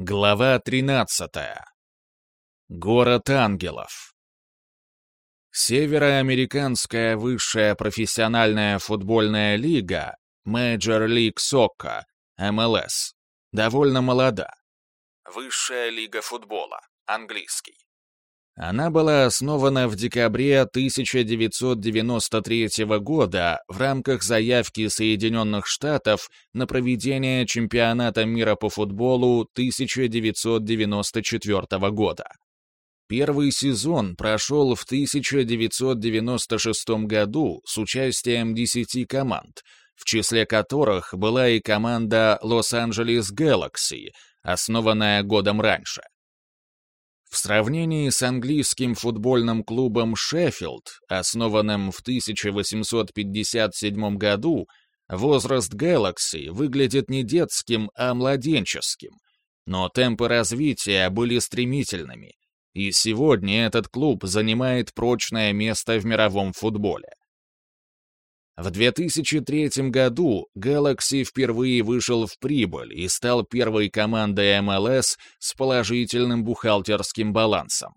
Глава 13. Город ангелов. Североамериканская высшая профессиональная футбольная лига Major League Soccer, MLS, довольно молода. Высшая лига футбола, английский. Она была основана в декабре 1993 года в рамках заявки Соединенных Штатов на проведение чемпионата мира по футболу 1994 года. Первый сезон прошел в 1996 году с участием 10 команд, в числе которых была и команда Лос-Анджелес Galaxy, основанная годом раньше. В сравнении с английским футбольным клубом «Шеффилд», основанным в 1857 году, возраст Galaxy выглядит не детским, а младенческим. Но темпы развития были стремительными, и сегодня этот клуб занимает прочное место в мировом футболе. В 2003 году Galaxy впервые вышел в прибыль и стал первой командой МЛС с положительным бухгалтерским балансом.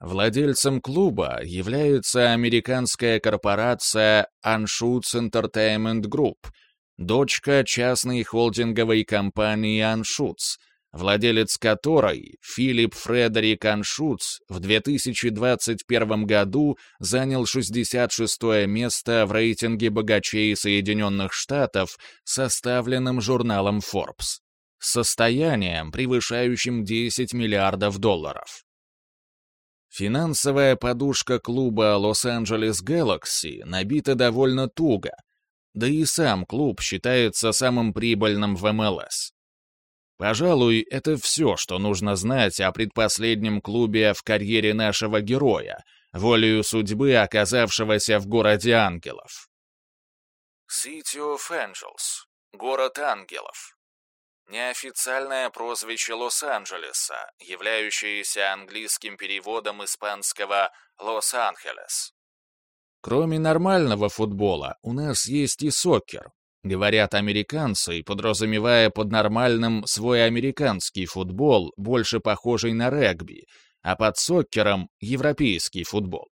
Владельцем клуба является американская корпорация Anschutz Entertainment Group, дочка частной холдинговой компании Anschutz, владелец которой, Филипп Фредерик Аншуц, в 2021 году занял 66 место в рейтинге богачей Соединенных Штатов, составленном журналом Forbes, с состоянием, превышающим 10 миллиардов долларов. Финансовая подушка клуба Лос-Анджелес Galaxy набита довольно туго, да и сам клуб считается самым прибыльным в МЛС. Пожалуй, это все, что нужно знать о предпоследнем клубе в карьере нашего героя, волею судьбы, оказавшегося в городе ангелов. City of Angels. Город ангелов. Неофициальное прозвище Лос-Анджелеса, являющееся английским переводом испанского «Лос-Анхелес». Кроме нормального футбола, у нас есть и сокер, Говорят американцы, подразумевая под нормальным свой американский футбол, больше похожий на регби, а под соккером — европейский футбол.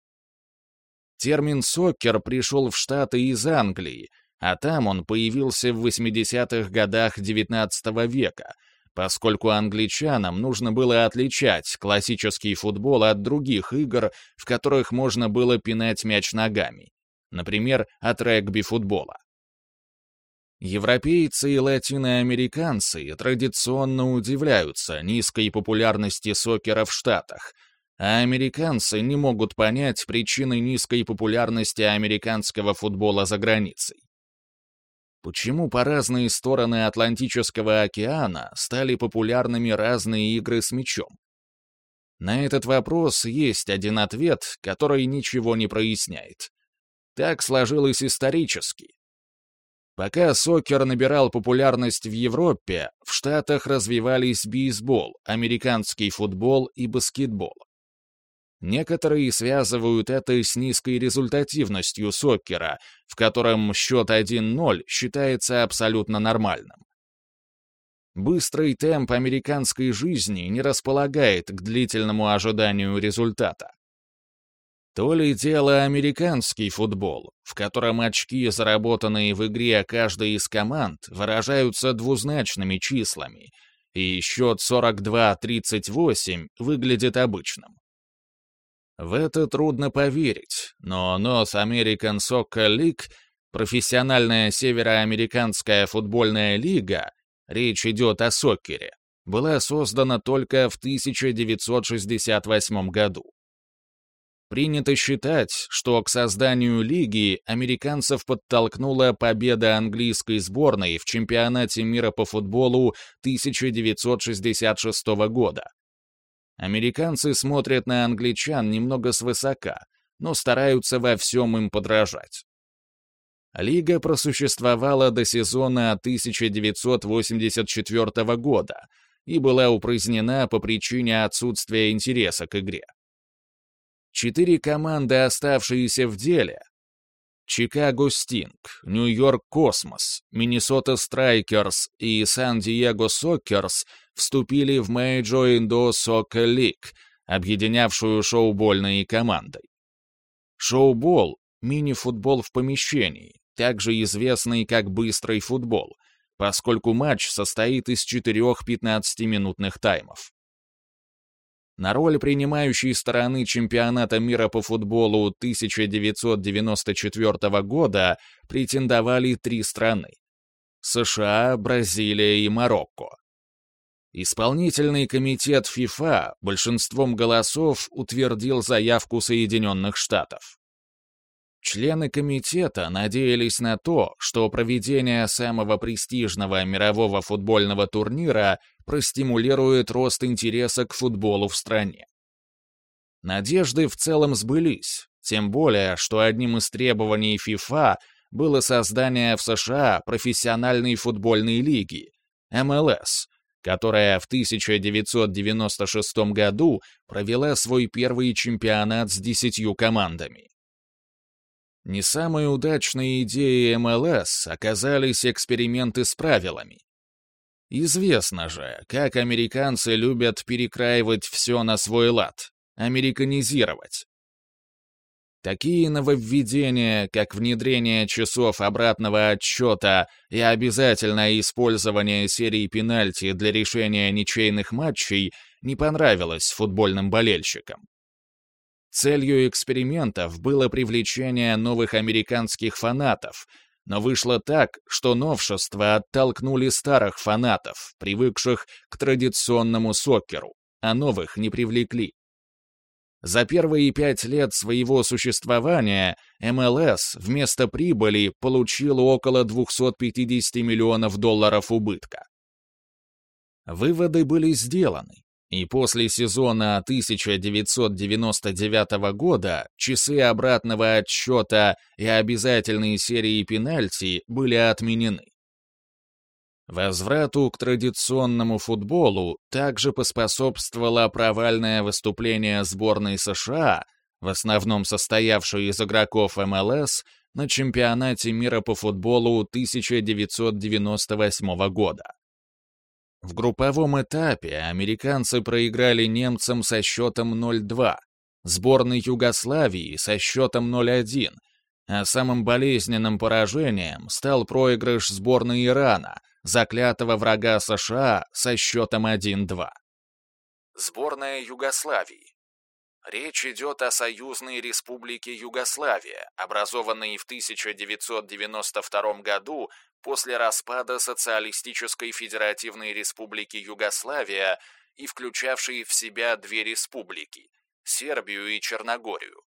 Термин «соккер» пришел в Штаты из Англии, а там он появился в 80-х годах XIX века, поскольку англичанам нужно было отличать классический футбол от других игр, в которых можно было пинать мяч ногами, например, от регби-футбола. Европейцы и латиноамериканцы традиционно удивляются низкой популярности сокера в Штатах, а американцы не могут понять причины низкой популярности американского футбола за границей. Почему по разные стороны Атлантического океана стали популярными разные игры с мячом? На этот вопрос есть один ответ, который ничего не проясняет. Так сложилось исторически. Пока сокер набирал популярность в Европе, в Штатах развивались бейсбол, американский футбол и баскетбол. Некоторые связывают это с низкой результативностью сокера, в котором счет 1-0 считается абсолютно нормальным. Быстрый темп американской жизни не располагает к длительному ожиданию результата. То ли дело американский футбол, в котором очки, заработанные в игре каждой из команд, выражаются двузначными числами, и счет 42-38 выглядит обычным. В это трудно поверить, но North American Soccer League, профессиональная североамериканская футбольная лига, речь идет о сокере, была создана только в 1968 году. Принято считать, что к созданию лиги американцев подтолкнула победа английской сборной в чемпионате мира по футболу 1966 года. Американцы смотрят на англичан немного свысока, но стараются во всем им подражать. Лига просуществовала до сезона 1984 года и была упразднена по причине отсутствия интереса к игре. Четыре команды, оставшиеся в деле. Чикаго Стинг, Нью-Йорк Космос, Миннесота Страйкерс и Сан-Диего Сокерс вступили в Major Indoor Soccer League, объединявшую шоу-больные команды. Шоу-бол — мини-футбол в помещении, также известный как быстрый футбол, поскольку матч состоит из четырех 15-минутных таймов. На роль принимающей стороны чемпионата мира по футболу 1994 года претендовали три страны — США, Бразилия и Марокко. Исполнительный комитет ФИФА большинством голосов утвердил заявку Соединенных Штатов. Члены комитета надеялись на то, что проведение самого престижного мирового футбольного турнира простимулирует рост интереса к футболу в стране. Надежды в целом сбылись, тем более, что одним из требований ФИФА было создание в США профессиональной футбольной лиги, МЛС, которая в 1996 году провела свой первый чемпионат с десятью командами. Не самой удачной идеей МЛС оказались эксперименты с правилами. Известно же, как американцы любят перекраивать все на свой лад, американизировать. Такие нововведения, как внедрение часов обратного отсчета и обязательное использование серии пенальти для решения ничейных матчей, не понравилось футбольным болельщикам. Целью экспериментов было привлечение новых американских фанатов, но вышло так, что новшества оттолкнули старых фанатов, привыкших к традиционному сокеру, а новых не привлекли. За первые пять лет своего существования МЛС вместо прибыли получил около 250 миллионов долларов убытка. Выводы были сделаны, и после сезона 1999 года часы обратного отсчета и обязательные серии пенальти были отменены. Возврату к традиционному футболу также поспособствовало провальное выступление сборной США, в основном состоявшей из игроков МЛС, на чемпионате мира по футболу 1998 года. В групповом этапе американцы проиграли немцам со счетом 0-2, сборной Югославии со счетом 0-1, а самым болезненным поражением стал проигрыш сборной Ирана, заклятого врага США со счетом 1-2. Сборная Югославии. Речь идет о Союзной Республике Югославия, образованной в 1992 году после распада Социалистической Федеративной Республики Югославия и включавшей в себя две республики – Сербию и Черногорию.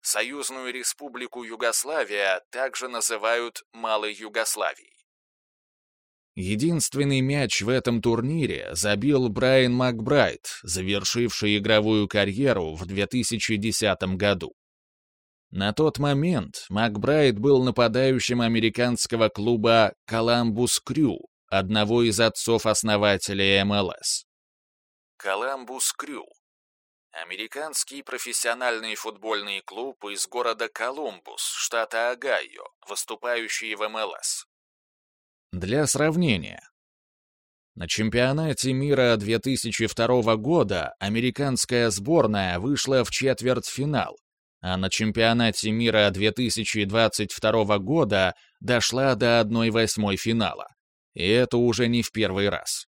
Союзную Республику Югославия также называют Малой Югославией. Единственный мяч в этом турнире забил Брайан Макбрайт, завершивший игровую карьеру в 2010 году. На тот момент Макбрайт был нападающим американского клуба «Коламбус Крю», одного из отцов-основателей МЛС. «Коламбус Крю» — американский профессиональный футбольный клуб из города Колумбус, штата Огайо, выступающий в МЛС. Для сравнения. На чемпионате мира 2002 года американская сборная вышла в четвертьфинал, а на чемпионате мира 2022 года дошла до 1-8 финала. И это уже не в первый раз.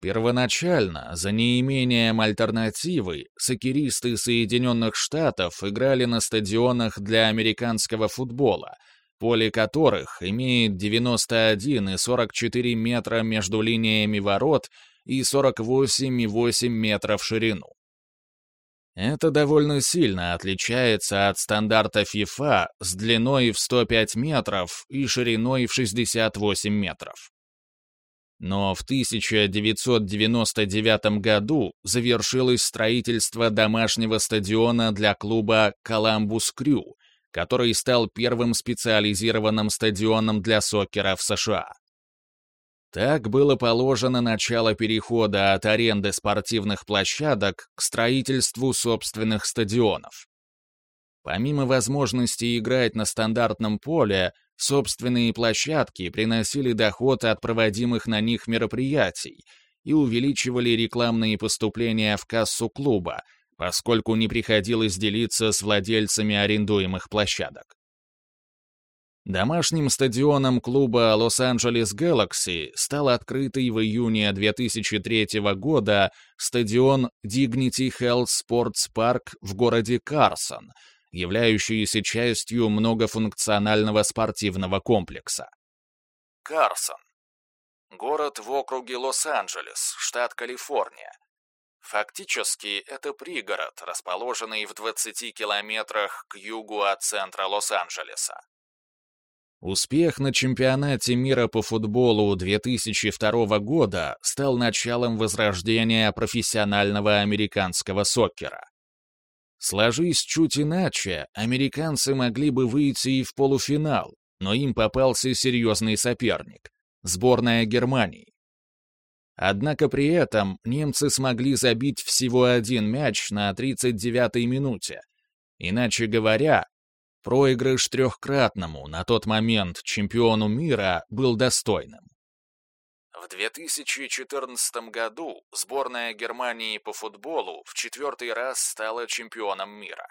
Первоначально, за неимением альтернативы, сокеристы Соединенных Штатов играли на стадионах для американского футбола, поле которых имеет 91 и 44 метра между линиями ворот и 48,8 метров в ширину. Это довольно сильно отличается от стандарта FIFA с длиной в 105 метров и шириной в 68 метров. Но в 1999 году завершилось строительство домашнего стадиона для клуба «Коламбус Крю», который стал первым специализированным стадионом для сокера в США. Так было положено начало перехода от аренды спортивных площадок к строительству собственных стадионов. Помимо возможности играть на стандартном поле, собственные площадки приносили доход от проводимых на них мероприятий и увеличивали рекламные поступления в кассу клуба, поскольку не приходилось делиться с владельцами арендуемых площадок. Домашним стадионом клуба Лос-Анджелес Galaxy стал открытый в июне 2003 года стадион Dignity Health Sports Park в городе Карсон, являющийся частью многофункционального спортивного комплекса. Карсон. Город в округе Лос-Анджелес, штат Калифорния. Фактически это пригород, расположенный в 20 километрах к югу от центра Лос-Анджелеса. Успех на чемпионате мира по футболу 2002 года стал началом возрождения профессионального американского соккера. Сложись чуть иначе, американцы могли бы выйти и в полуфинал, но им попался серьезный соперник — сборная Германии. Однако при этом немцы смогли забить всего один мяч на 39-й минуте. Иначе говоря, Проигрыш трехкратному, на тот момент, чемпиону мира был достойным. В 2014 году сборная Германии по футболу в четвертый раз стала чемпионом мира.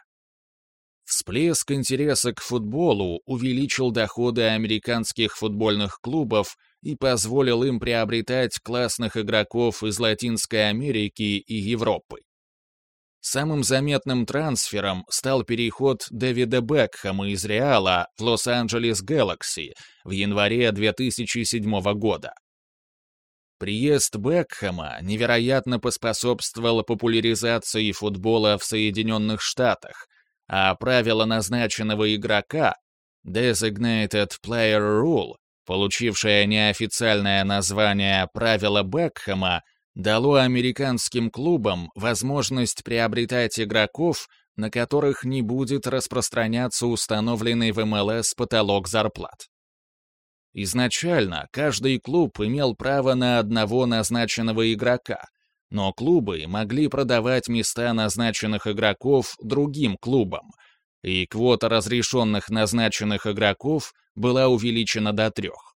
Всплеск интереса к футболу увеличил доходы американских футбольных клубов и позволил им приобретать классных игроков из Латинской Америки и Европы. Самым заметным трансфером стал переход Дэвида Бекхэма из Реала в Лос-Анджелес Galaxy в январе 2007 года. Приезд Бекхэма невероятно поспособствовал популяризации футбола в Соединенных Штатах, а правило назначенного игрока Designated Player Rule, получившее неофициальное название «Правило Бекхэма», дало американским клубам возможность приобретать игроков, на которых не будет распространяться установленный в МЛС потолок зарплат. Изначально каждый клуб имел право на одного назначенного игрока, но клубы могли продавать места назначенных игроков другим клубам, и квота разрешенных назначенных игроков была увеличена до трех.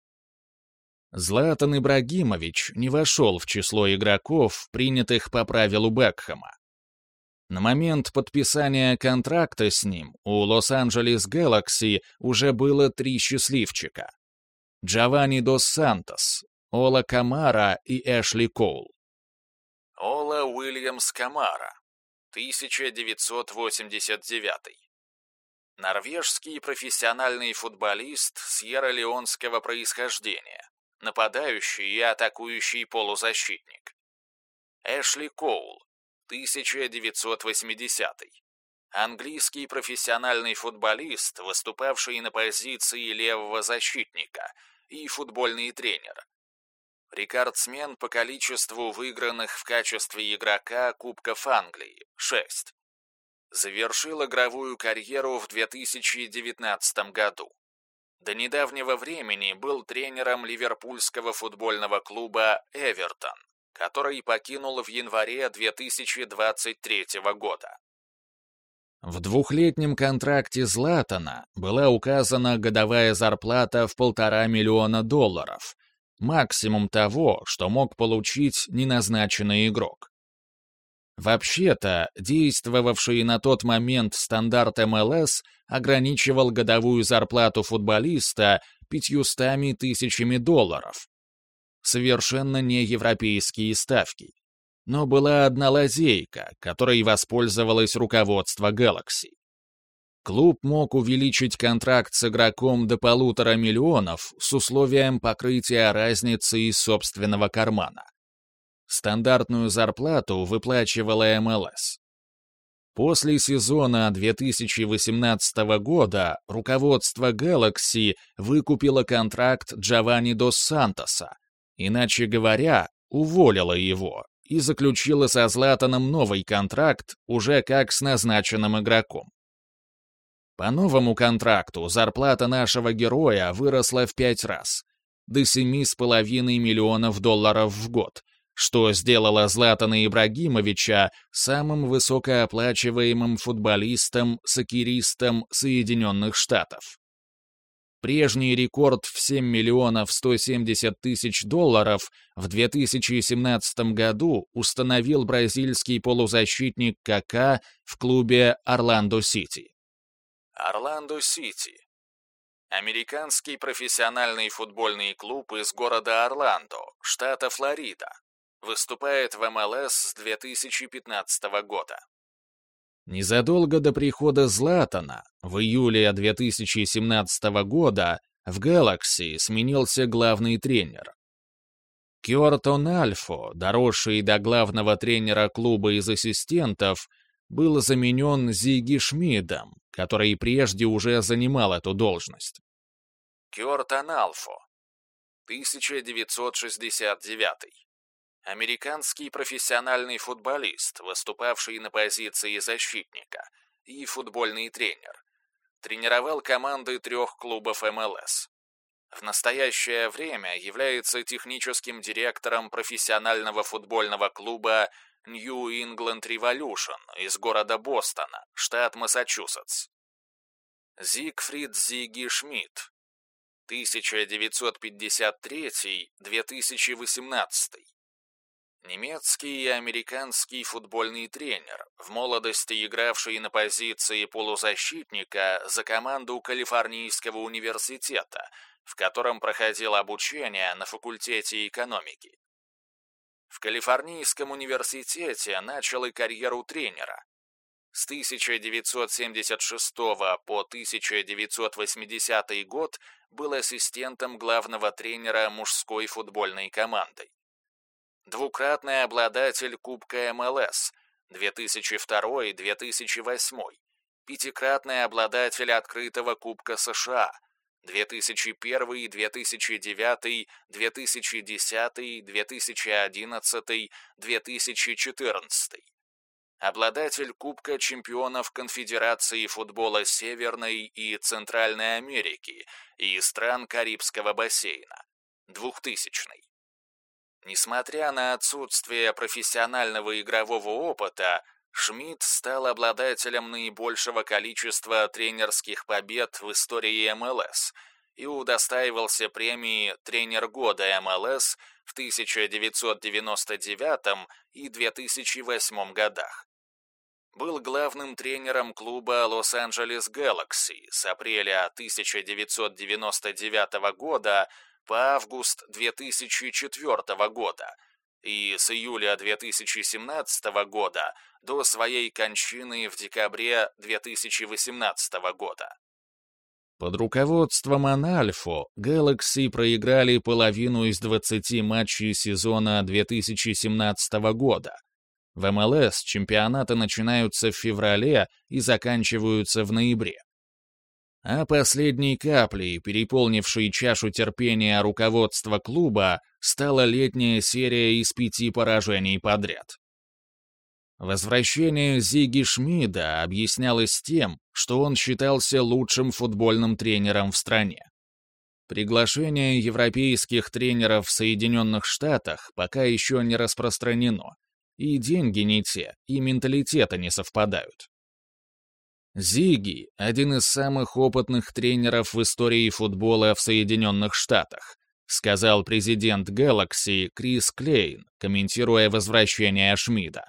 Златан Ибрагимович не вошел в число игроков, принятых по правилу Бекхэма. На момент подписания контракта с ним у Лос-Анджелес Galaxy уже было три счастливчика. Джованни Дос Сантос, Ола Камара и Эшли Коул. Ола Уильямс Камара, 1989. Норвежский профессиональный футболист сьерра-леонского происхождения нападающий и атакующий полузащитник. Эшли Коул, 1980 Английский профессиональный футболист, выступавший на позиции левого защитника и футбольный тренер. Рекордсмен по количеству выигранных в качестве игрока Кубков Англии – 6. Завершил игровую карьеру в 2019 году. До недавнего времени был тренером ливерпульского футбольного клуба «Эвертон», который покинул в январе 2023 года. В двухлетнем контракте Златана была указана годовая зарплата в полтора миллиона долларов, максимум того, что мог получить неназначенный игрок. Вообще-то, действовавший на тот момент стандарт МЛС ограничивал годовую зарплату футболиста пятьюстами тысячами долларов. Совершенно не европейские ставки. Но была одна лазейка, которой воспользовалось руководство Galaxy. Клуб мог увеличить контракт с игроком до полутора миллионов с условием покрытия разницы из собственного кармана. Стандартную зарплату выплачивала МЛС. После сезона 2018 года руководство Galaxy выкупило контракт Джованни Дос Сантоса, иначе говоря, уволило его и заключило со Златаном новый контракт уже как с назначенным игроком. По новому контракту зарплата нашего героя выросла в пять раз, до 7,5 миллионов долларов в год, что сделало Златана Ибрагимовича самым высокооплачиваемым футболистом-сокеристом Соединенных Штатов. Прежний рекорд в 7 миллионов 170 тысяч долларов в 2017 году установил бразильский полузащитник КК в клубе Орландо-Сити. Орландо-Сити. Американский профессиональный футбольный клуб из города Орландо, штата Флорида. Выступает в МЛС с 2015 года. Незадолго до прихода Златана, в июле 2017 года, в Galaxy сменился главный тренер. Кёртон Альфо, доросший до главного тренера клуба из ассистентов, был заменен Зиги Шмидом, который прежде уже занимал эту должность. Кёртон Альфо, 1969 Американский профессиональный футболист, выступавший на позиции защитника, и футбольный тренер. Тренировал команды трех клубов МЛС. В настоящее время является техническим директором профессионального футбольного клуба New England Revolution из города Бостона, штат Массачусетс. Зигфрид Зиги Шмидт, 1953-2018 Немецкий и американский футбольный тренер, в молодости игравший на позиции полузащитника за команду Калифорнийского университета, в котором проходил обучение на факультете экономики. В Калифорнийском университете начал и карьеру тренера. С 1976 по 1980 год был ассистентом главного тренера мужской футбольной команды двукратный обладатель Кубка МЛС 2002-2008, пятикратный обладатель открытого Кубка США 2001, 2009, 2010, 2011, 2014. Обладатель Кубка чемпионов Конфедерации футбола Северной и Центральной Америки и стран Карибского бассейна. 2000. Несмотря на отсутствие профессионального игрового опыта, Шмидт стал обладателем наибольшего количества тренерских побед в истории МЛС и удостаивался премии «Тренер года МЛС» в 1999 и 2008 годах. Был главным тренером клуба Лос-Анджелес Galaxy с апреля 1999 года по август 2004 года и с июля 2017 года до своей кончины в декабре 2018 года. Под руководством Анальфо Galaxy проиграли половину из 20 матчей сезона 2017 года. В МЛС чемпионаты начинаются в феврале и заканчиваются в ноябре а последней каплей, переполнившей чашу терпения руководства клуба, стала летняя серия из пяти поражений подряд. Возвращение Зиги Шмида объяснялось тем, что он считался лучшим футбольным тренером в стране. Приглашение европейских тренеров в Соединенных Штатах пока еще не распространено, и деньги не те, и менталитеты не совпадают. Зиги – один из самых опытных тренеров в истории футбола в Соединенных Штатах, сказал президент Galaxy Крис Клейн, комментируя возвращение Шмида.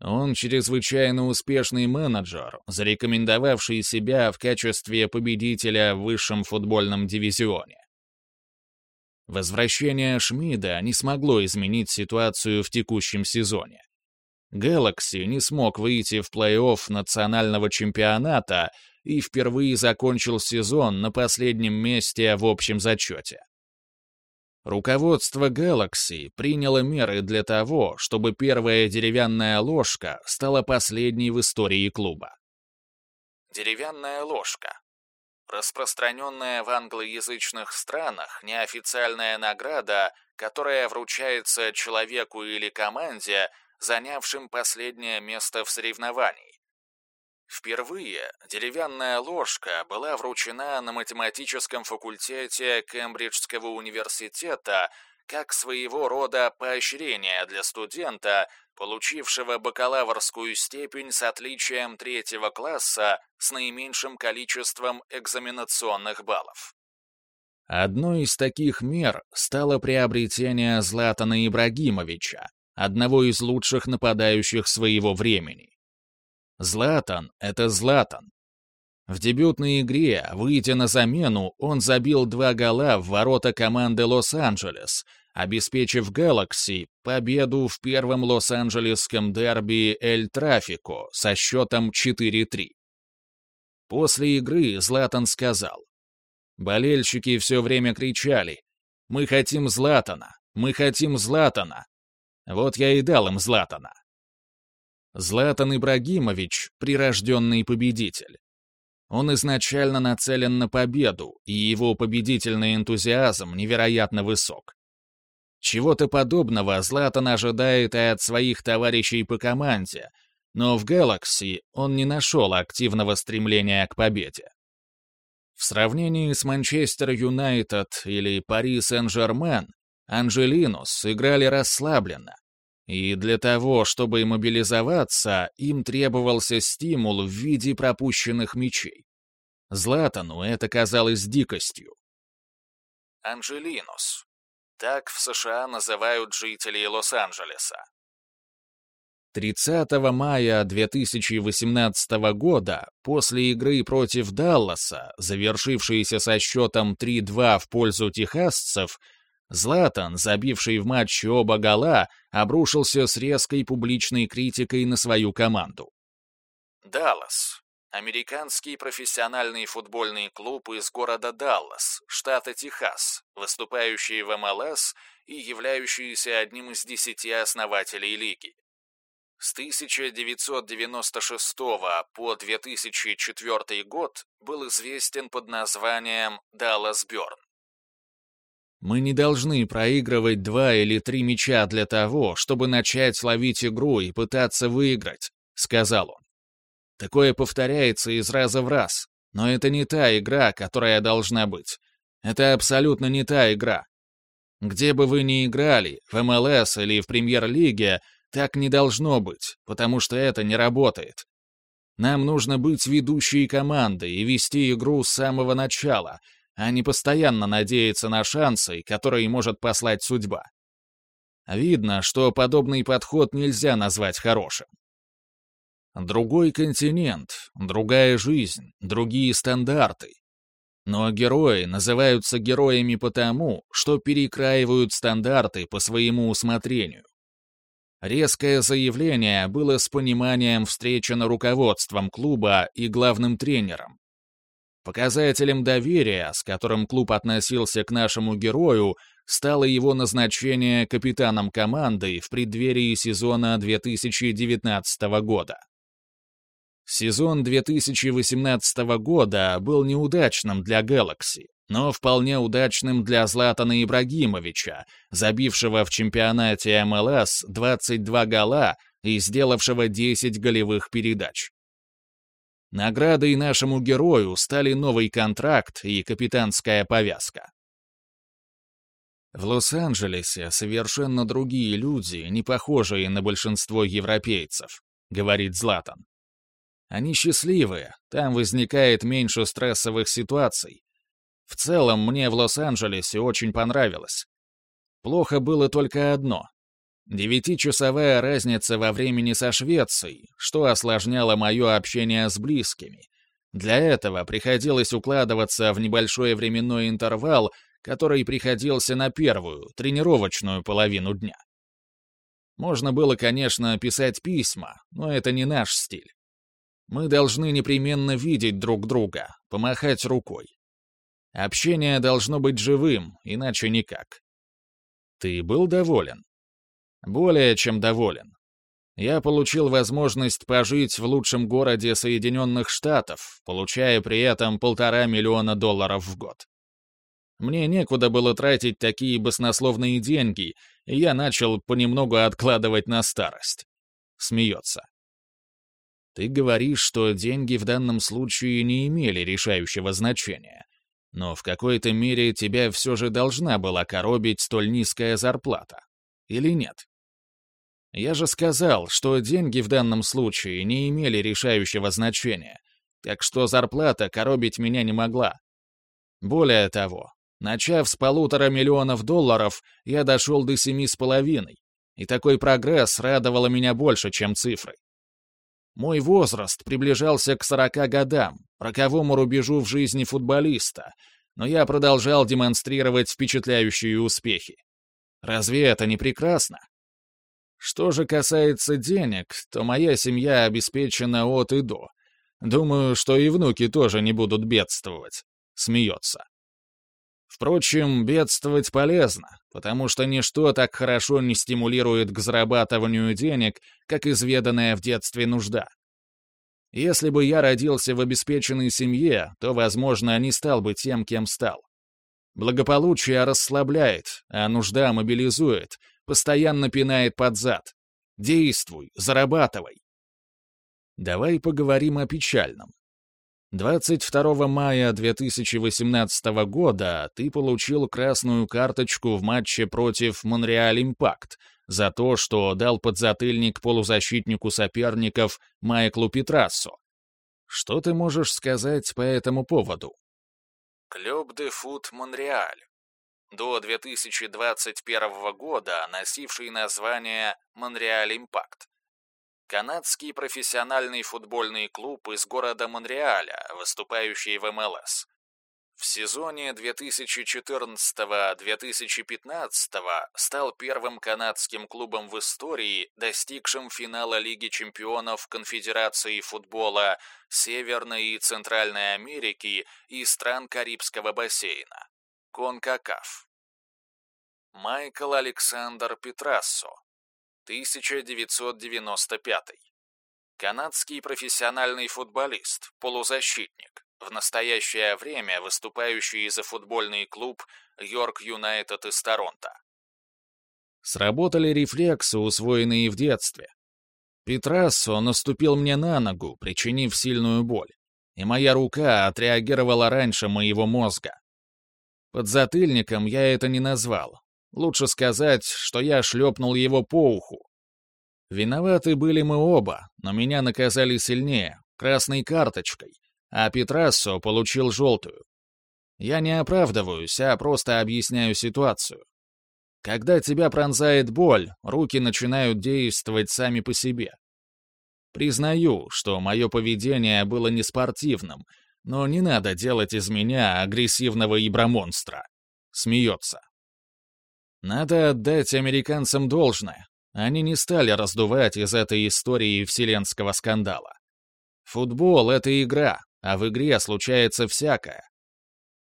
Он чрезвычайно успешный менеджер, зарекомендовавший себя в качестве победителя в высшем футбольном дивизионе. Возвращение Шмида не смогло изменить ситуацию в текущем сезоне. Galaxy не смог выйти в плей-офф национального чемпионата и впервые закончил сезон на последнем месте в общем зачете. Руководство Galaxy приняло меры для того, чтобы первая деревянная ложка стала последней в истории клуба. Деревянная ложка. Распространенная в англоязычных странах неофициальная награда, которая вручается человеку или команде занявшим последнее место в соревновании. Впервые деревянная ложка была вручена на математическом факультете Кембриджского университета как своего рода поощрение для студента, получившего бакалаврскую степень с отличием третьего класса с наименьшим количеством экзаменационных баллов. Одной из таких мер стало приобретение Златана Ибрагимовича, одного из лучших нападающих своего времени. Златан — это Златан. В дебютной игре, выйдя на замену, он забил два гола в ворота команды Лос-Анджелес, обеспечив Galaxy победу в первом лос-анджелесском дерби Эль Трафико со счетом 4-3. После игры Златан сказал, «Болельщики все время кричали, мы хотим Златана, мы хотим Златана». Вот я и дал им Златана. Златан Ибрагимович — прирожденный победитель. Он изначально нацелен на победу, и его победительный энтузиазм невероятно высок. Чего-то подобного Златан ожидает и от своих товарищей по команде, но в Galaxy он не нашел активного стремления к победе. В сравнении с Манчестер Юнайтед или Пари Сен-Жермен, Анджелинус играли расслабленно, и для того, чтобы мобилизоваться, им требовался стимул в виде пропущенных мячей. Златану это казалось дикостью. Анджелинус так в США называют жителей Лос-Анджелеса. 30 мая 2018 года, после игры против Далласа, завершившейся со счетом 3-2 в пользу техасцев, Златан, забивший в матче оба гола, обрушился с резкой публичной критикой на свою команду. Даллас Американский профессиональный футбольный клуб из города Даллас, штата Техас, выступающий в МЛС и являющийся одним из десяти основателей лиги. С 1996 по 2004 год был известен под названием «Даллас Бёрн». Мы не должны проигрывать два или три мяча для того, чтобы начать ловить игру и пытаться выиграть, сказал он. Такое повторяется из раза в раз. Но это не та игра, которая должна быть. Это абсолютно не та игра. Где бы вы ни играли, в МЛС или в Премьер-лиге, так не должно быть, потому что это не работает. Нам нужно быть ведущей командой и вести игру с самого начала, а не постоянно надеяться на шансы, которые может послать судьба. Видно, что подобный подход нельзя назвать хорошим. Другой континент, другая жизнь, другие стандарты. Но герои называются героями потому, что перекраивают стандарты по своему усмотрению. Резкое заявление было с пониманием встречено руководством клуба и главным тренером. Показателем доверия, с которым клуб относился к нашему герою, стало его назначение капитаном команды в преддверии сезона 2019 года. Сезон 2018 года был неудачным для Galaxy, но вполне удачным для Златана Ибрагимовича, забившего в чемпионате МЛС 22 гола и сделавшего 10 голевых передач. Наградой нашему герою стали новый контракт и капитанская повязка. В Лос-Анджелесе совершенно другие люди, не похожие на большинство европейцев, говорит Златан. Они счастливые, там возникает меньше стрессовых ситуаций. В целом, мне в Лос-Анджелесе очень понравилось. Плохо было только одно. Девятичасовая разница во времени со Швецией, что осложняло мое общение с близкими. Для этого приходилось укладываться в небольшой временной интервал, который приходился на первую, тренировочную половину дня. Можно было, конечно, писать письма, но это не наш стиль. Мы должны непременно видеть друг друга, помахать рукой. Общение должно быть живым, иначе никак. Ты был доволен? Более чем доволен. Я получил возможность пожить в лучшем городе Соединенных Штатов, получая при этом полтора миллиона долларов в год. Мне некуда было тратить такие баснословные деньги, и я начал понемногу откладывать на старость. Смеется. Ты говоришь, что деньги в данном случае не имели решающего значения. Но в какой-то мере тебя все же должна была коробить столь низкая зарплата. Или нет? Я же сказал, что деньги в данном случае не имели решающего значения, так что зарплата коробить меня не могла. Более того, начав с полутора миллионов долларов, я дошел до семи с половиной, и такой прогресс радовало меня больше, чем цифры. Мой возраст приближался к 40 годам, роковому рубежу в жизни футболиста, но я продолжал демонстрировать впечатляющие успехи. Разве это не прекрасно? Что же касается денег, то моя семья обеспечена от и до. Думаю, что и внуки тоже не будут бедствовать. Смеется. Впрочем, бедствовать полезно, потому что ничто так хорошо не стимулирует к зарабатыванию денег, как изведанная в детстве нужда. Если бы я родился в обеспеченной семье, то, возможно, не стал бы тем, кем стал. Благополучие расслабляет, а нужда мобилизует, постоянно пинает под зад. Действуй, зарабатывай. Давай поговорим о печальном. 22 мая 2018 года ты получил красную карточку в матче против Монреаль Импакт за то, что дал подзатыльник полузащитнику соперников Майклу Петрассо. Что ты можешь сказать по этому поводу? Клуб де Фут Монреаль. До 2021 года носивший название Монреаль Импакт канадский профессиональный футбольный клуб из города Монреаля, выступающий в МЛС. В сезоне 2014-2015 стал первым канадским клубом в истории, достигшим финала Лиги чемпионов Конфедерации футбола Северной и Центральной Америки и стран Карибского бассейна. КОНКАКАФ. Майкл Александр Петрассо, 1995. Канадский профессиональный футболист, полузащитник, в настоящее время выступающий за футбольный клуб Йорк Юнайтед из Торонто. Сработали рефлексы, усвоенные в детстве. Петрассо наступил мне на ногу, причинив сильную боль, и моя рука отреагировала раньше моего мозга. Под затыльником я это не назвал, Лучше сказать, что я шлепнул его по уху. Виноваты были мы оба, но меня наказали сильнее, красной карточкой, а Петрассо получил желтую. Я не оправдываюсь, а просто объясняю ситуацию. Когда тебя пронзает боль, руки начинают действовать сами по себе. Признаю, что мое поведение было неспортивным, но не надо делать из меня агрессивного ибромонстра. Смеется. Надо отдать американцам должное. Они не стали раздувать из этой истории вселенского скандала. Футбол — это игра, а в игре случается всякое.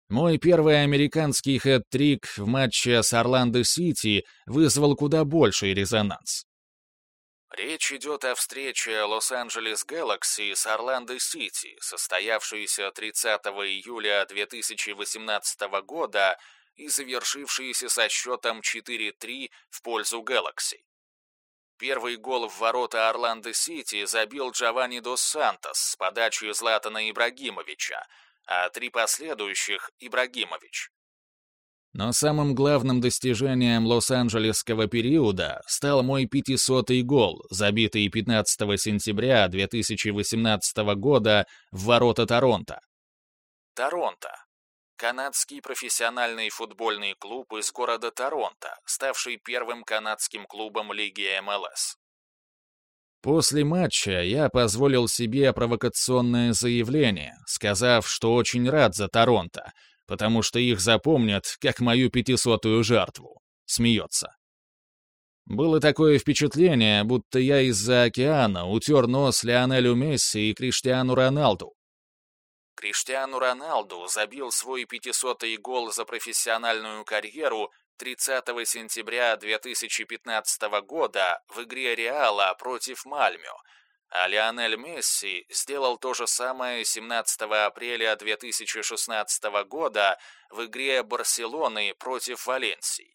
Мой первый американский хэт-трик в матче с Орландо-Сити вызвал куда больший резонанс. Речь идет о встрече Лос-Анджелес Galaxy с Орландо-Сити, состоявшейся 30 июля 2018 года и завершившиеся со счетом 4-3 в пользу Galaxy. Первый гол в ворота Орландо-Сити забил Джованни Дос Сантос с подачи Златана Ибрагимовича, а три последующих — Ибрагимович. Но самым главным достижением лос-анджелесского периода стал мой 500-й гол, забитый 15 сентября 2018 года в ворота Торонто. Торонто канадский профессиональный футбольный клуб из города Торонто, ставший первым канадским клубом лиги МЛС. После матча я позволил себе провокационное заявление, сказав, что очень рад за Торонто, потому что их запомнят как мою пятисотую жертву. Смеется. Было такое впечатление, будто я из-за океана утер нос Лионелю Месси и Криштиану Роналду. Криштиану Роналду забил свой 500-й гол за профессиональную карьеру 30 сентября 2015 года в игре Реала против Мальмё, а Лионель Месси сделал то же самое 17 апреля 2016 года в игре Барселоны против Валенсии.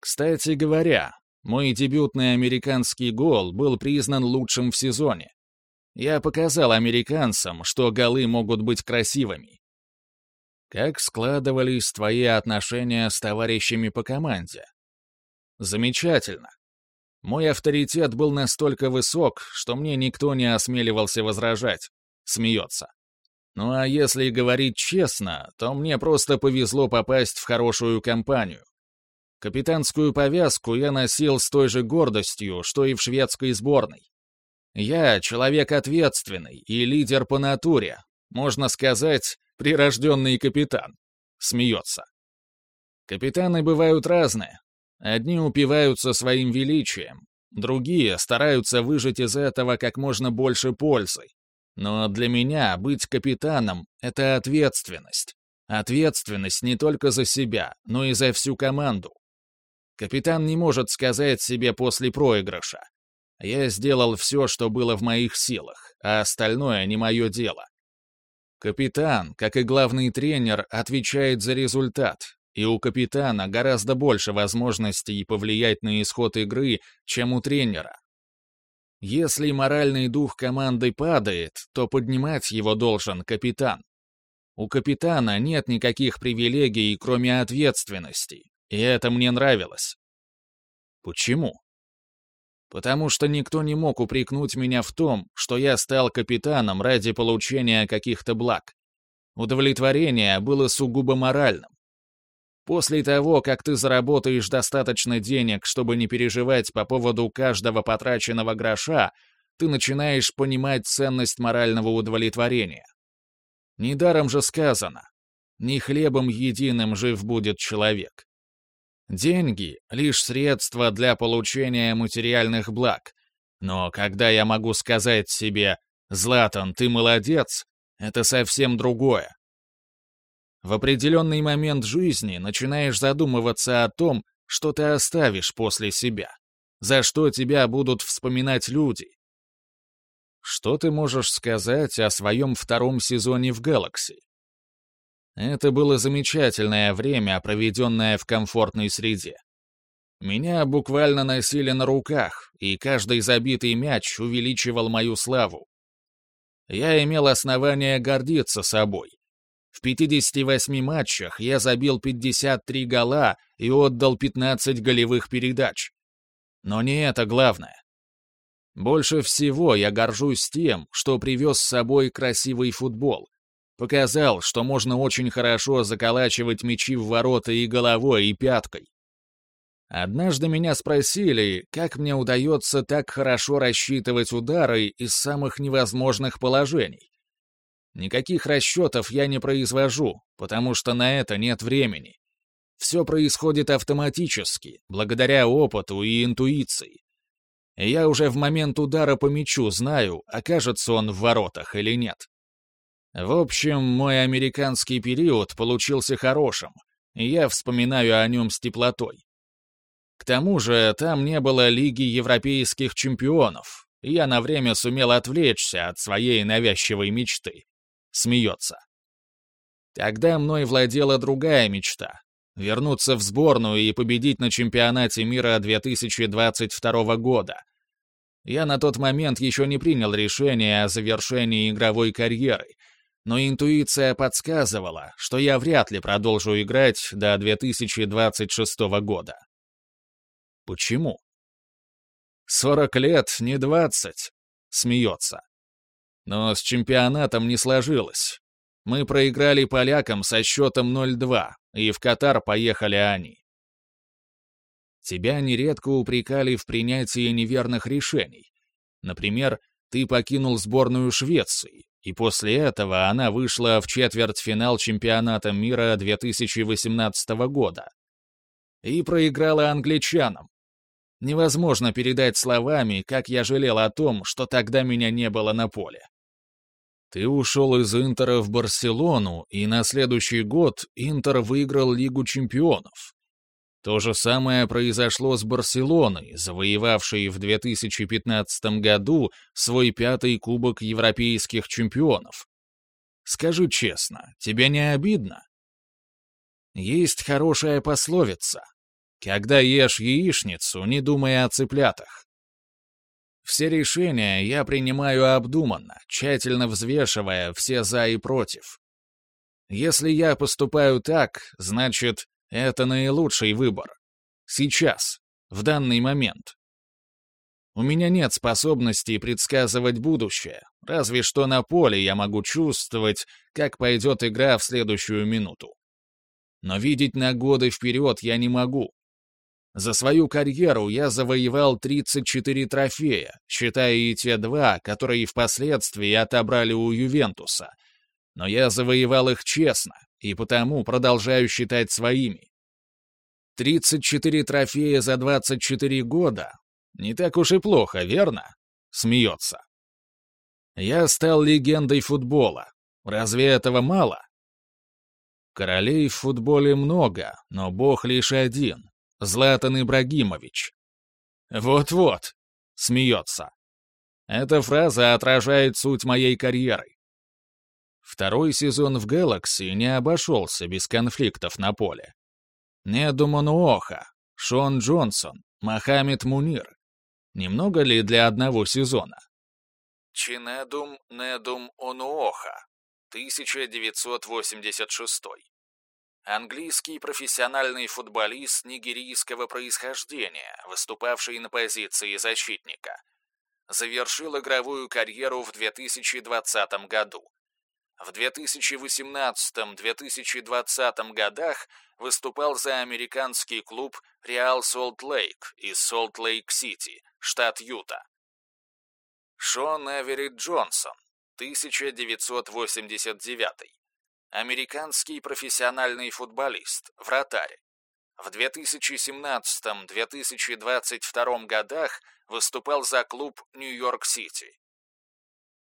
Кстати говоря, мой дебютный американский гол был признан лучшим в сезоне. Я показал американцам, что голы могут быть красивыми. Как складывались твои отношения с товарищами по команде? Замечательно. Мой авторитет был настолько высок, что мне никто не осмеливался возражать. Смеется. Ну а если говорить честно, то мне просто повезло попасть в хорошую компанию. Капитанскую повязку я носил с той же гордостью, что и в шведской сборной. Я человек ответственный и лидер по натуре, можно сказать, прирожденный капитан. Смеется. Капитаны бывают разные. Одни упиваются своим величием, другие стараются выжать из этого как можно больше пользы. Но для меня быть капитаном — это ответственность. Ответственность не только за себя, но и за всю команду. Капитан не может сказать себе после проигрыша. Я сделал все, что было в моих силах, а остальное не мое дело. Капитан, как и главный тренер, отвечает за результат, и у капитана гораздо больше возможностей повлиять на исход игры, чем у тренера. Если моральный дух команды падает, то поднимать его должен капитан. У капитана нет никаких привилегий, кроме ответственности, и это мне нравилось. Почему? Потому что никто не мог упрекнуть меня в том, что я стал капитаном ради получения каких-то благ. Удовлетворение было сугубо моральным. После того, как ты заработаешь достаточно денег, чтобы не переживать по поводу каждого потраченного гроша, ты начинаешь понимать ценность морального удовлетворения. Недаром же сказано, «Не хлебом единым жив будет человек». Деньги — лишь средство для получения материальных благ. Но когда я могу сказать себе «Златан, ты молодец», это совсем другое. В определенный момент жизни начинаешь задумываться о том, что ты оставишь после себя, за что тебя будут вспоминать люди. Что ты можешь сказать о своем втором сезоне в Galaxy? Это было замечательное время, проведенное в комфортной среде. Меня буквально носили на руках, и каждый забитый мяч увеличивал мою славу. Я имел основание гордиться собой. В 58 матчах я забил 53 гола и отдал 15 голевых передач. Но не это главное. Больше всего я горжусь тем, что привез с собой красивый футбол, Показал, что можно очень хорошо заколачивать мячи в ворота и головой, и пяткой. Однажды меня спросили, как мне удается так хорошо рассчитывать удары из самых невозможных положений. Никаких расчетов я не произвожу, потому что на это нет времени. Все происходит автоматически, благодаря опыту и интуиции. я уже в момент удара по мячу знаю, окажется он в воротах или нет. В общем, мой американский период получился хорошим, и я вспоминаю о нем с теплотой. К тому же там не было Лиги Европейских Чемпионов, и я на время сумел отвлечься от своей навязчивой мечты. Смеется. Тогда мной владела другая мечта — вернуться в сборную и победить на чемпионате мира 2022 года. Я на тот момент еще не принял решение о завершении игровой карьеры — но интуиция подсказывала, что я вряд ли продолжу играть до 2026 года. Почему? «Сорок лет, не двадцать», — смеется. Но с чемпионатом не сложилось. Мы проиграли полякам со счетом 0-2, и в Катар поехали они. Тебя нередко упрекали в принятии неверных решений. Например, ты покинул сборную Швеции, и после этого она вышла в четвертьфинал чемпионата мира 2018 года. И проиграла англичанам. Невозможно передать словами, как я жалел о том, что тогда меня не было на поле. Ты ушел из Интера в Барселону, и на следующий год Интер выиграл Лигу чемпионов. То же самое произошло с Барселоной, завоевавшей в 2015 году свой пятый Кубок Европейских чемпионов. Скажу честно, тебе не обидно? Есть хорошая пословица. Когда ешь яичницу, не думая о цыплятах. Все решения я принимаю обдуманно, тщательно взвешивая все «за» и «против». Если я поступаю так, значит, это наилучший выбор. Сейчас, в данный момент. У меня нет способности предсказывать будущее, разве что на поле я могу чувствовать, как пойдет игра в следующую минуту. Но видеть на годы вперед я не могу. За свою карьеру я завоевал 34 трофея, считая и те два, которые впоследствии отобрали у Ювентуса. Но я завоевал их честно, и потому продолжаю считать своими. 34 трофея за 24 года не так уж и плохо, верно? Смеется. Я стал легендой футбола. Разве этого мало? Королей в футболе много, но бог лишь один — Златан Ибрагимович. Вот-вот, смеется. Эта фраза отражает суть моей карьеры. Второй сезон в Galaxy не обошелся без конфликтов на поле. Неду Мануоха, Шон Джонсон, Мохаммед Мунир. Немного ли для одного сезона? Чинедум Недум Онуоха, 1986. Английский профессиональный футболист нигерийского происхождения, выступавший на позиции защитника. Завершил игровую карьеру в 2020 году. В 2018-2020 годах выступал за американский клуб Salt Lake из Солт-Лейк-Сити, штат Юта. Шон Эверетт Джонсон, 1989. Американский профессиональный футболист, вратарь. В 2017-2022 годах выступал за клуб Нью-Йорк-Сити.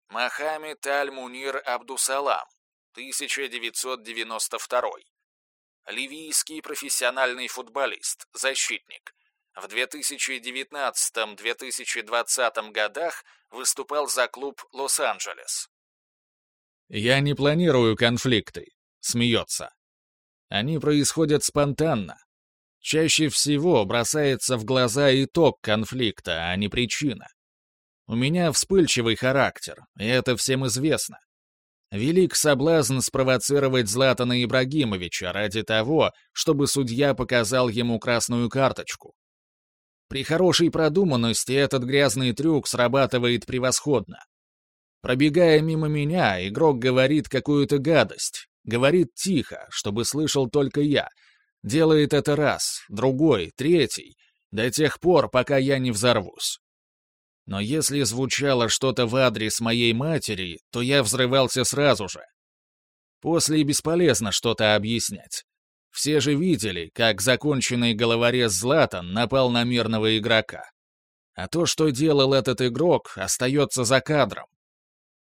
Мохаммед Аль-Мунир Абдусалам, 1992. Ливийский профессиональный футболист, защитник. В 2019-2020 годах выступал за клуб Лос-Анджелес. «Я не планирую конфликты», — смеется. «Они происходят спонтанно. Чаще всего бросается в глаза итог конфликта, а не причина. У меня вспыльчивый характер, и это всем известно. Велик соблазн спровоцировать Златана Ибрагимовича ради того, чтобы судья показал ему красную карточку. При хорошей продуманности этот грязный трюк срабатывает превосходно. Пробегая мимо меня, игрок говорит какую-то гадость. Говорит тихо, чтобы слышал только я. Делает это раз, другой, третий, до тех пор, пока я не взорвусь. Но если звучало что-то в адрес моей матери, то я взрывался сразу же. После бесполезно что-то объяснять. Все же видели, как законченный головорез Златан напал на мирного игрока. А то, что делал этот игрок, остается за кадром.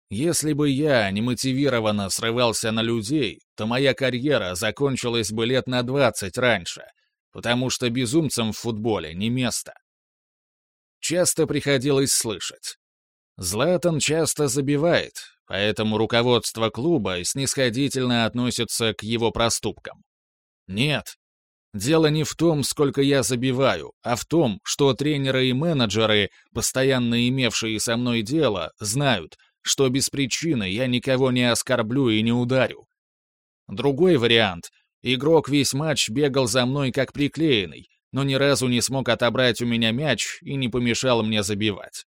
Если бы я немотивированно срывался на людей, то моя карьера закончилась бы лет на 20 раньше, потому что безумцам в футболе не место часто приходилось слышать. Златан часто забивает, поэтому руководство клуба снисходительно относится к его проступкам. Нет, дело не в том, сколько я забиваю, а в том, что тренеры и менеджеры, постоянно имевшие со мной дело, знают, что без причины я никого не оскорблю и не ударю. Другой вариант — игрок весь матч бегал за мной как приклеенный, но ни разу не смог отобрать у меня мяч и не помешал мне забивать.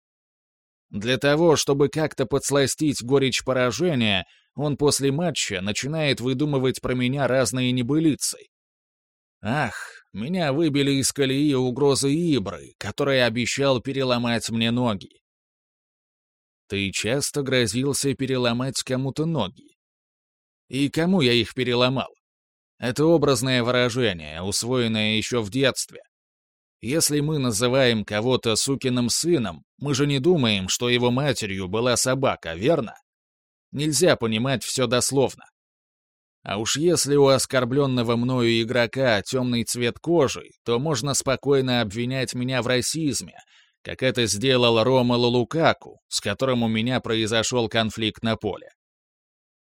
Для того, чтобы как-то подсластить горечь поражения, он после матча начинает выдумывать про меня разные небылицы. Ах, меня выбили из колеи угрозы Ибры, который обещал переломать мне ноги. Ты часто грозился переломать кому-то ноги. И кому я их переломал? Это образное выражение, усвоенное еще в детстве. Если мы называем кого-то сукиным сыном, мы же не думаем, что его матерью была собака, верно? Нельзя понимать все дословно. А уж если у оскорбленного мною игрока темный цвет кожи, то можно спокойно обвинять меня в расизме, как это сделал Ромело Лукаку, с которым у меня произошел конфликт на поле.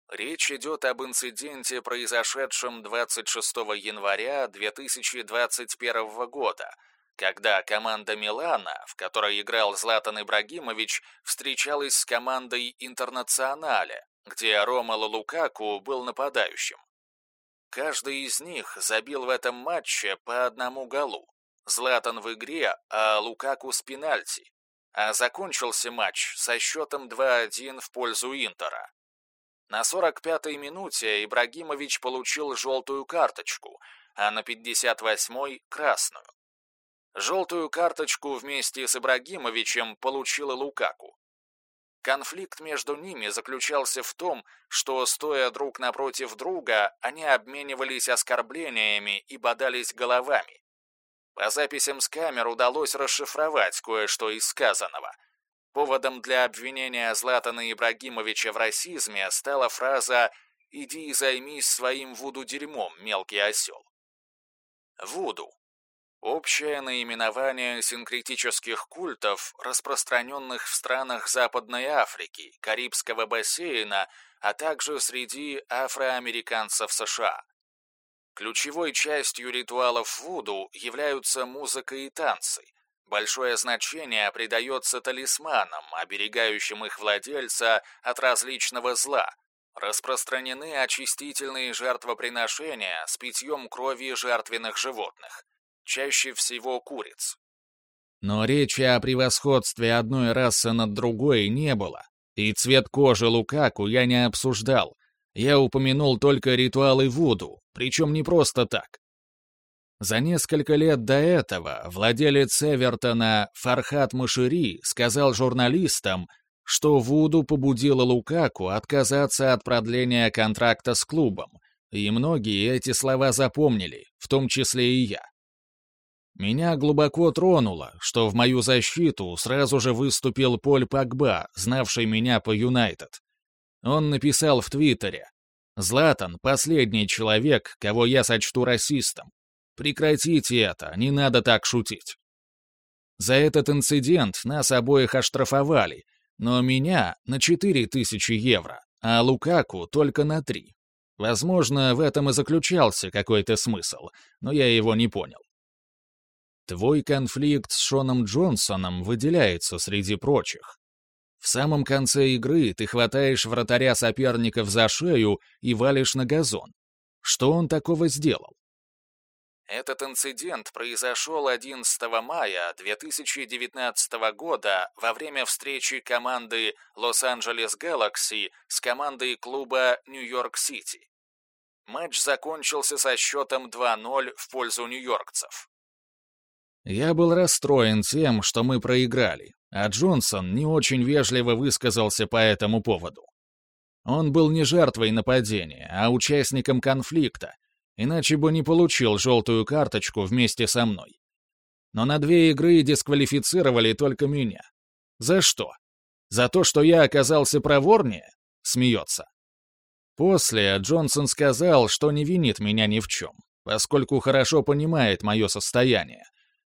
Речь идет об инциденте, произошедшем 26 января 2021 года, когда команда Милана, в которой играл Златан Ибрагимович, встречалась с командой Интернационале, где Ромело Лукаку был нападающим. каждый из них забил в этом матче по одному голу. Златан в игре, а Лукаку с пенальти. А закончился матч со счетом 2-1 в пользу Интера. На 45-й минуте Ибрагимович получил желтую карточку, а на 58-й — красную. Желтую карточку вместе с Ибрагимовичем получила Лукаку. Конфликт между ними заключался в том, что, стоя друг напротив друга, они обменивались оскорблениями и бодались головами. По записям с камер удалось расшифровать кое-что из сказанного. Поводом для обвинения Златана Ибрагимовича в расизме стала фраза «Иди и займись своим вуду-дерьмом, мелкий осел». Вуду Общее наименование синкретических культов, распространенных в странах Западной Африки, Карибского бассейна, а также среди афроамериканцев США. Ключевой частью ритуалов Вуду являются музыка и танцы. Большое значение придается талисманам, оберегающим их владельца от различного зла. Распространены очистительные жертвоприношения с питьем крови жертвенных животных чаще всего куриц. Но речи о превосходстве одной расы над другой не было, и цвет кожи Лукаку я не обсуждал. Я упомянул только ритуалы Вуду, причем не просто так. За несколько лет до этого владелец Эвертона Фархат Машири сказал журналистам, что Вуду побудила Лукаку отказаться от продления контракта с клубом, и многие эти слова запомнили, в том числе и я. Меня глубоко тронуло, что в мою защиту сразу же выступил Поль Пакба, знавший меня по Юнайтед. Он написал в Твиттере, «Златан — последний человек, кого я сочту расистом. Прекратите это, не надо так шутить». За этот инцидент нас обоих оштрафовали, но меня на 4000 евро, а Лукаку только на 3. Возможно, в этом и заключался какой-то смысл, но я его не понял. Твой конфликт с Шоном Джонсоном выделяется среди прочих. В самом конце игры ты хватаешь вратаря соперников за шею и валишь на газон. Что он такого сделал? Этот инцидент произошел 11 мая 2019 года во время встречи команды Лос-Анджелес Galaxy с командой клуба Нью-Йорк-Сити. Матч закончился со счетом 2-0 в пользу нью-йоркцев. Я был расстроен тем, что мы проиграли, а Джонсон не очень вежливо высказался по этому поводу. Он был не жертвой нападения, а участником конфликта, иначе бы не получил желтую карточку вместе со мной. Но на две игры дисквалифицировали только меня. За что? За то, что я оказался проворнее? Смеется. После Джонсон сказал, что не винит меня ни в чем, поскольку хорошо понимает мое состояние,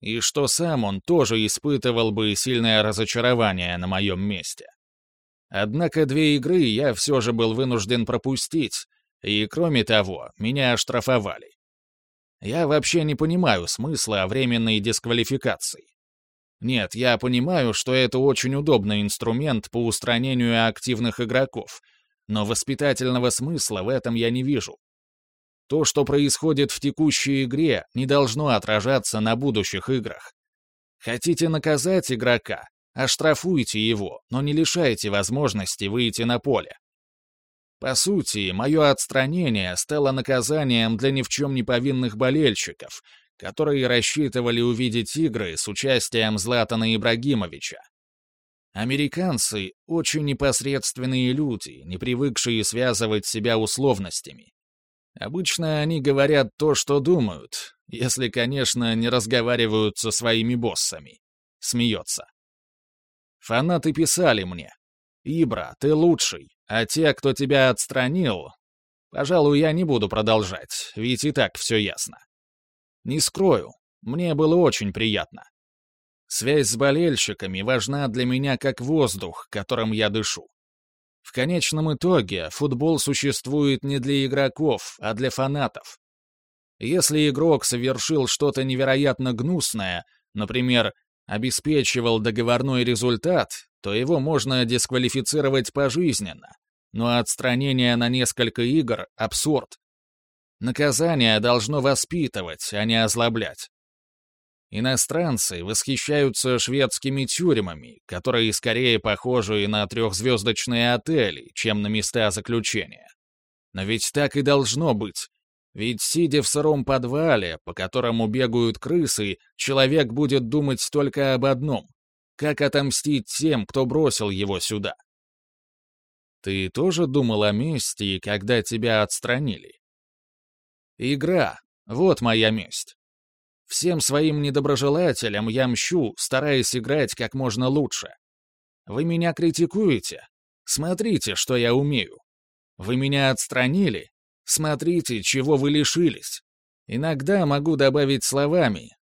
и что сам он тоже испытывал бы сильное разочарование на моем месте. Однако две игры я все же был вынужден пропустить, и, кроме того, меня оштрафовали. Я вообще не понимаю смысла временной дисквалификации. Нет, я понимаю, что это очень удобный инструмент по устранению активных игроков, но воспитательного смысла в этом я не вижу. То, что происходит в текущей игре, не должно отражаться на будущих играх. Хотите наказать игрока? Оштрафуйте его, но не лишайте возможности выйти на поле. По сути, мое отстранение стало наказанием для ни в чем не повинных болельщиков, которые рассчитывали увидеть игры с участием Златана Ибрагимовича. Американцы — очень непосредственные люди, не привыкшие связывать себя условностями. Обычно они говорят то, что думают, если, конечно, не разговаривают со своими боссами. Смеется. Фанаты писали мне. «Ибра, ты лучший, а те, кто тебя отстранил...» Пожалуй, я не буду продолжать, ведь и так все ясно. Не скрою, мне было очень приятно. Связь с болельщиками важна для меня как воздух, которым я дышу. В конечном итоге футбол существует не для игроков, а для фанатов. Если игрок совершил что-то невероятно гнусное, например, обеспечивал договорной результат, то его можно дисквалифицировать пожизненно, но отстранение на несколько игр — абсурд. Наказание должно воспитывать, а не озлоблять. Иностранцы восхищаются шведскими тюрьмами, которые скорее похожи на трехзвездочные отели, чем на места заключения. Но ведь так и должно быть. Ведь, сидя в сыром подвале, по которому бегают крысы, человек будет думать только об одном — как отомстить тем, кто бросил его сюда. Ты тоже думал о мести, когда тебя отстранили? Игра — вот моя месть. Всем своим недоброжелателям я мщу, стараясь играть как можно лучше. Вы меня критикуете? Смотрите, что я умею. Вы меня отстранили? Смотрите, чего вы лишились. Иногда могу добавить словами.